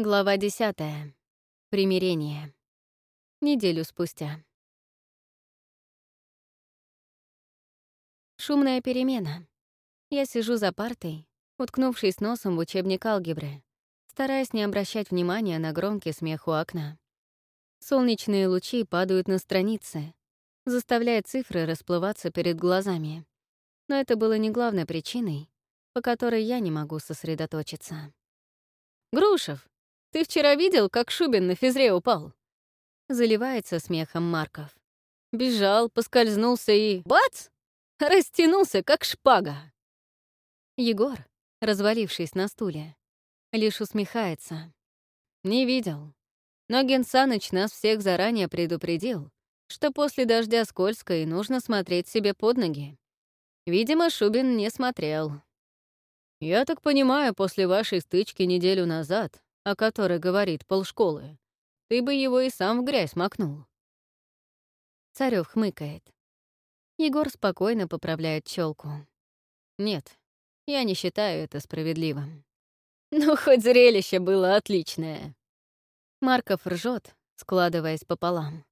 Глава десятая. Примирение. Неделю спустя. Шумная перемена. Я сижу за партой, уткнувшись носом в учебник алгебры, стараясь не обращать внимания на громкий смех у окна. Солнечные лучи падают на страницы, заставляя цифры расплываться перед глазами. Но это было не главной причиной, по которой я не могу сосредоточиться. «Грушев, ты вчера видел, как Шубин на физре упал?» Заливается смехом Марков. Бежал, поскользнулся и... Бац! Растянулся, как шпага. Егор, развалившись на стуле, лишь усмехается. Не видел. Но Генсаныч нас всех заранее предупредил, что после дождя скользко и нужно смотреть себе под ноги. Видимо, Шубин не смотрел. «Я так понимаю, после вашей стычки неделю назад о которой говорит полшколы, ты бы его и сам в грязь макнул. Царев хмыкает. Егор спокойно поправляет челку. Нет, я не считаю это справедливым. Ну, хоть зрелище было отличное. Марков ржет, складываясь пополам.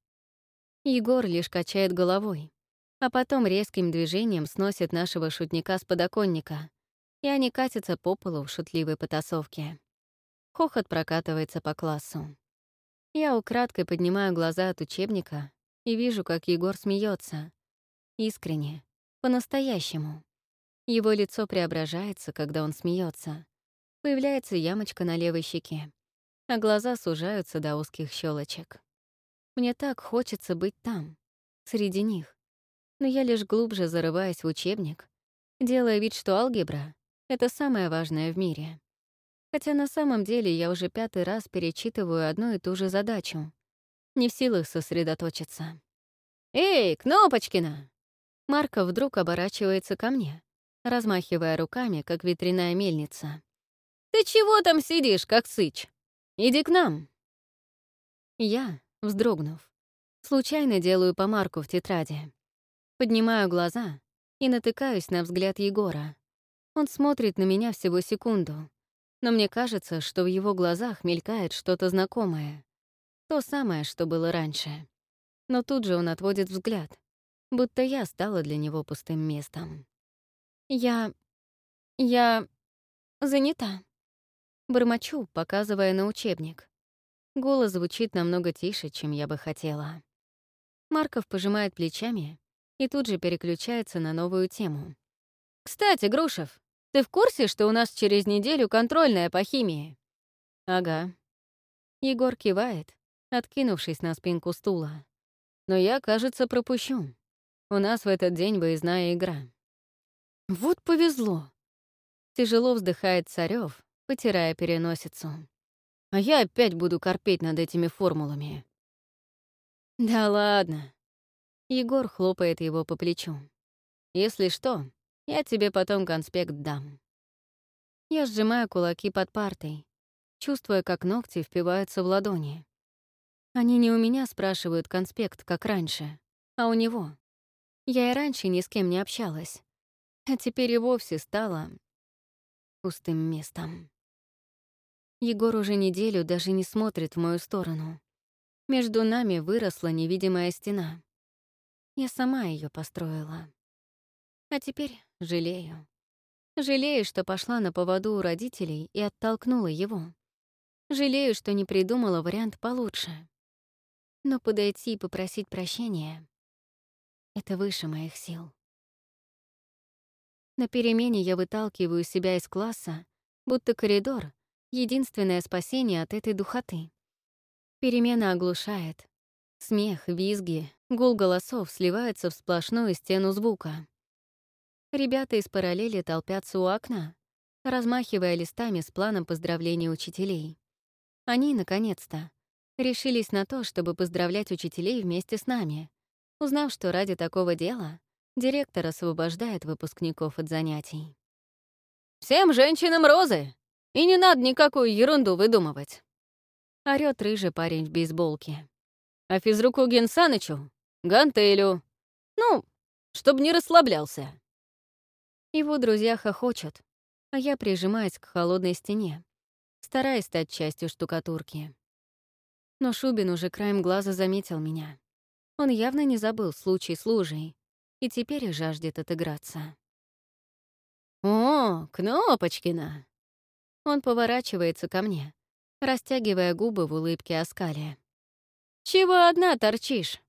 Егор лишь качает головой, а потом резким движением сносит нашего шутника с подоконника, и они катятся по полу в шутливой потасовке. Хохот прокатывается по классу. Я украдкой поднимаю глаза от учебника и вижу, как Егор смеется. Искренне, по-настоящему. Его лицо преображается, когда он смеется. Появляется ямочка на левой щеке, а глаза сужаются до узких щелочек. Мне так хочется быть там, среди них. Но я лишь глубже зарываюсь в учебник, делая вид, что алгебра — это самое важное в мире. Хотя на самом деле я уже пятый раз перечитываю одну и ту же задачу. Не в силах сосредоточиться. «Эй, Кнопочкина!» Марка вдруг оборачивается ко мне, размахивая руками, как ветряная мельница. «Ты чего там сидишь, как сыч? Иди к нам!» Я, вздрогнув, случайно делаю помарку в тетради. Поднимаю глаза и натыкаюсь на взгляд Егора. Он смотрит на меня всего секунду, но мне кажется, что в его глазах мелькает что-то знакомое. То самое, что было раньше. Но тут же он отводит взгляд, будто я стала для него пустым местом. «Я... я... занята». Бормочу, показывая на учебник. Голос звучит намного тише, чем я бы хотела. Марков пожимает плечами и тут же переключается на новую тему. «Кстати, Грушев, ты в курсе, что у нас через неделю контрольная по химии?» «Ага». Егор кивает, откинувшись на спинку стула. «Но я, кажется, пропущу. У нас в этот день выездная игра». «Вот повезло!» Тяжело вздыхает Царёв, потирая переносицу. «А я опять буду корпеть над этими формулами». «Да ладно!» Егор хлопает его по плечу. «Если что, я тебе потом конспект дам. Я сжимаю кулаки под партой, чувствуя, как ногти впиваются в ладони. Они не у меня спрашивают конспект, как раньше, а у него. Я и раньше ни с кем не общалась, а теперь и вовсе стала пустым местом. Егор уже неделю даже не смотрит в мою сторону. Между нами выросла невидимая стена. Я сама ее построила. А теперь жалею. Жалею, что пошла на поводу у родителей и оттолкнула его. Жалею, что не придумала вариант получше. Но подойти и попросить прощения — это выше моих сил. На перемене я выталкиваю себя из класса, будто коридор — единственное спасение от этой духоты. Перемена оглушает. Смех, визги, гул голосов сливаются в сплошную стену звука. Ребята из параллели толпятся у окна, размахивая листами с планом поздравления учителей. Они, наконец-то, решились на то, чтобы поздравлять учителей вместе с нами, узнав, что ради такого дела директор освобождает выпускников от занятий. «Всем женщинам розы! И не надо никакую ерунду выдумывать!» Орёт рыжий парень в бейсболке. «А физруку Генсанычу — гантелю. Ну, чтобы не расслаблялся!» Его друзья хохочут, а я прижимаюсь к холодной стене, стараясь стать частью штукатурки. Но Шубин уже краем глаза заметил меня. Он явно не забыл случай с лужей и теперь жаждет отыграться. «О, Кнопочкина!» Он поворачивается ко мне, растягивая губы в улыбке оскале. «Чего одна торчишь?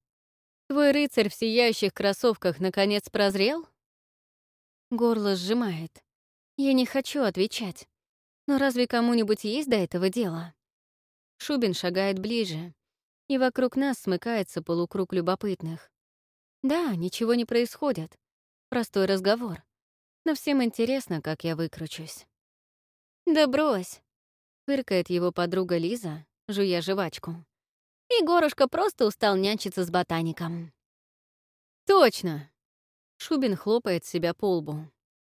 Твой рыцарь в сияющих кроссовках наконец прозрел?» Горло сжимает. Я не хочу отвечать. Но разве кому-нибудь есть до этого дело? Шубин шагает ближе, и вокруг нас смыкается полукруг любопытных. Да, ничего не происходит. Простой разговор. Но всем интересно, как я выкручусь. «Да брось!» — фыркает его подруга Лиза, жуя жвачку. «Егорушка просто устал нянчиться с ботаником». «Точно!» — Шубин хлопает себя по лбу.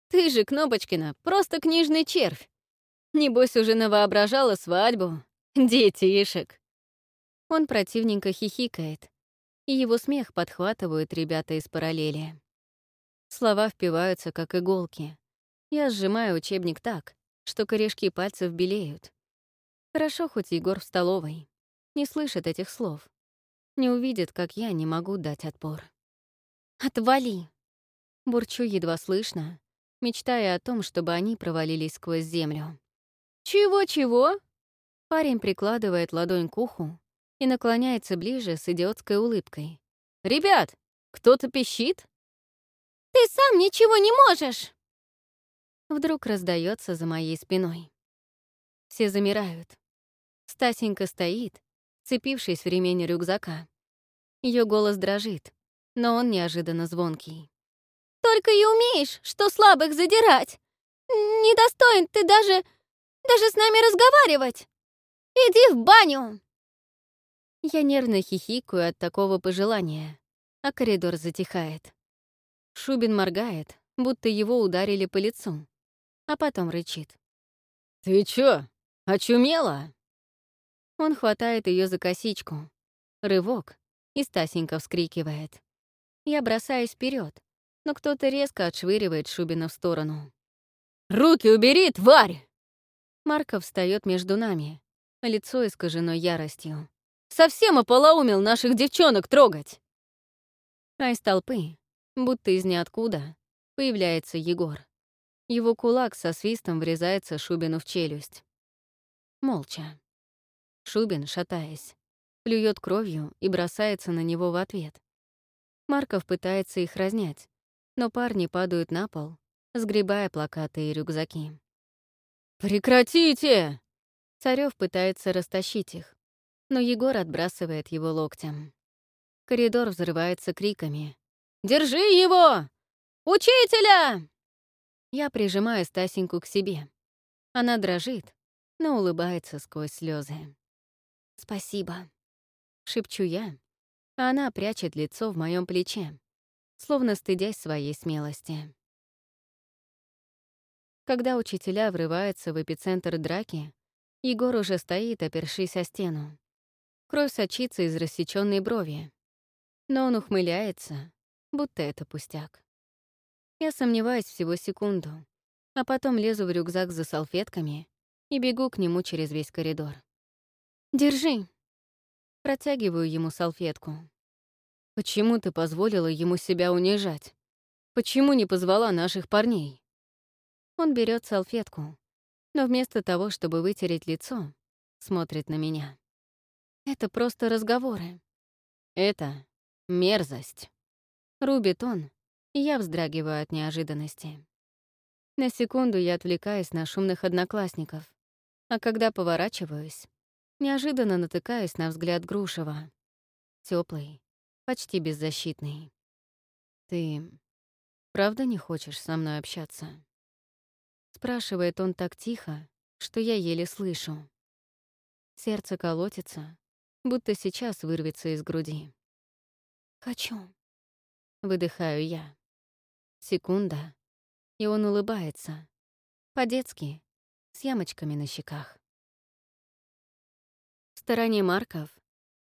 «Ты же, Кнопочкина, просто книжный червь. Небось, уже навоображала свадьбу. Детишек!» Он противненько хихикает, и его смех подхватывают ребята из параллели. Слова впиваются, как иголки. Я сжимаю учебник так, что корешки пальцев белеют. Хорошо, хоть Егор в столовой. Не слышит этих слов. Не увидит, как я не могу дать отпор. «Отвали!» Бурчу едва слышно, мечтая о том, чтобы они провалились сквозь землю. «Чего-чего?» Парень прикладывает ладонь к уху, и наклоняется ближе с идиотской улыбкой. «Ребят, кто-то пищит?» «Ты сам ничего не можешь!» Вдруг раздается за моей спиной. Все замирают. Стасенька стоит, цепившись в ремень рюкзака. Ее голос дрожит, но он неожиданно звонкий. «Только и умеешь, что слабых задирать! Недостоин ты даже... даже с нами разговаривать! Иди в баню!» Я нервно хихикаю от такого пожелания, а коридор затихает. Шубин моргает, будто его ударили по лицу, а потом рычит. «Ты чё, очумела?» Он хватает ее за косичку. Рывок, и Стасенька вскрикивает. Я бросаюсь вперед, но кто-то резко отшвыривает Шубина в сторону. «Руки убери, тварь!» Марков встает между нами, лицо искажено яростью. Совсем ополоумел наших девчонок трогать!» А из толпы, будто из ниоткуда, появляется Егор. Его кулак со свистом врезается Шубину в челюсть. Молча. Шубин, шатаясь, плюет кровью и бросается на него в ответ. Марков пытается их разнять, но парни падают на пол, сгребая плакаты и рюкзаки. «Прекратите!» Царёв пытается растащить их, но Егор отбрасывает его локтем. Коридор взрывается криками. «Держи его! Учителя!» Я прижимаю Стасеньку к себе. Она дрожит, но улыбается сквозь слезы. «Спасибо», — шепчу я, а она прячет лицо в моем плече, словно стыдясь своей смелости. Когда учителя врываются в эпицентр драки, Егор уже стоит, опершись о стену. Кровь сочится из рассечённой брови. Но он ухмыляется, будто это пустяк. Я сомневаюсь всего секунду, а потом лезу в рюкзак за салфетками и бегу к нему через весь коридор. «Держи!» Протягиваю ему салфетку. «Почему ты позволила ему себя унижать? Почему не позвала наших парней?» Он берет салфетку, но вместо того, чтобы вытереть лицо, смотрит на меня. Это просто разговоры. Это мерзость. Рубит он, и я вздрагиваю от неожиданности. На секунду я отвлекаюсь на шумных одноклассников, а когда поворачиваюсь, неожиданно натыкаюсь на взгляд Грушева. Теплый, почти беззащитный. «Ты правда не хочешь со мной общаться?» Спрашивает он так тихо, что я еле слышу. Сердце колотится, будто сейчас вырвется из груди. «Хочу», — выдыхаю я. Секунда, и он улыбается. По-детски, с ямочками на щеках. В стороне Марков,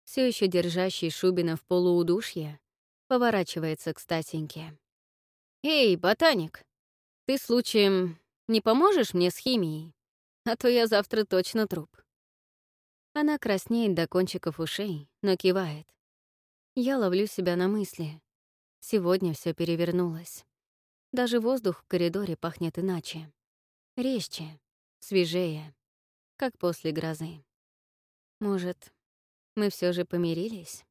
все еще держащий Шубина в полуудушье, поворачивается к Стасеньке. «Эй, ботаник, ты случаем не поможешь мне с химией? а то я завтра точно труп. Она краснеет до кончиков ушей, но кивает. Я ловлю себя на мысли. Сегодня все перевернулось. Даже воздух в коридоре пахнет иначе. Резче, свежее, как после грозы. Может, мы все же помирились?